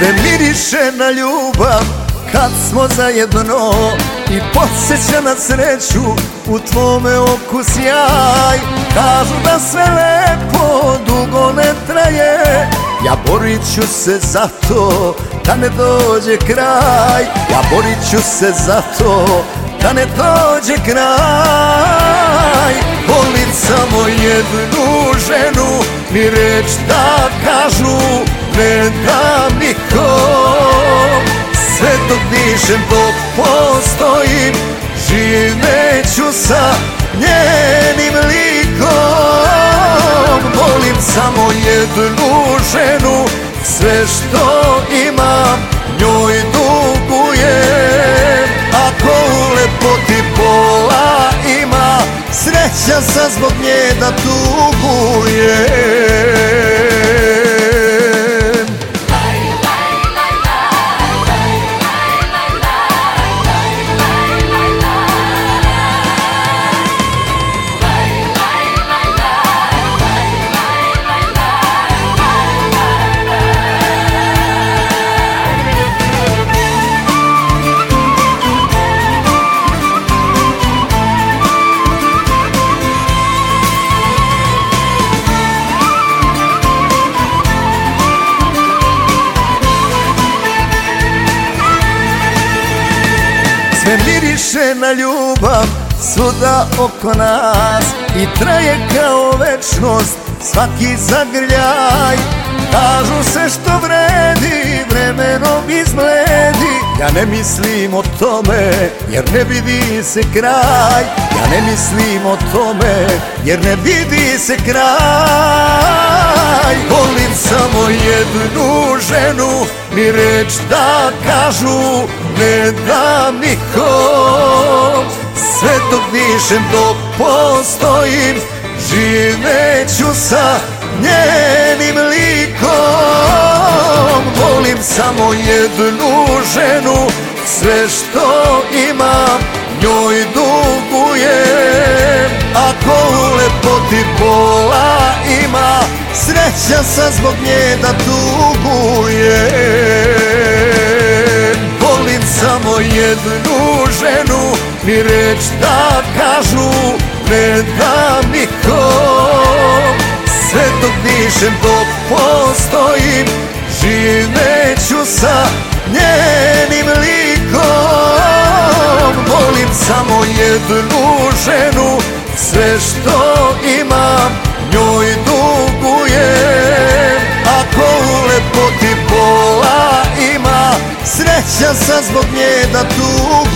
miriše na ljubav kad smo zajedno I podsjeća na sreću u tvome oku sjaj. Kažu da sve lepo dugo ne traje Ja borit ću se za to da ne dođe kraj. Ja borit ću se za to da ne dođe kraj. Volim samo jednu ženu mi reč da kažu ne dam nikom Sve dok dišem dok postojim Živeću sa njenim likom. Volim samo jednu ženu Sve što imam njoj dugujem. Ako u lepoti pola ima Sreća sa zbog nje da tugujem miriše na ljubav svuda oko nas. I traje kao večnost svaki zagrljaj. Kažu se što vredi, vremenom izbledi. Ja ne mislim o tome, jer ne vidi se kraj. Ja ne mislim o tome, jer ne vidi se kraj Volim samo jednu ženu, mi reč da kažu Ne dam nikom, sve dok dišem dok postojim Živeću sa njenim likom. Volim samo jednu ženu Sve što imam njoj dugujem. Ako u lepoti pola ima Sreća sa zbog nje da tugujem. Volim samo jednu ženu Mi reč da kažu ne dam nikom Sve dok dišem dok postojim Živeću sa njenim likom. Volim samo jednu ženu Sve što imam ima Sreća sa zbog nje da tugujem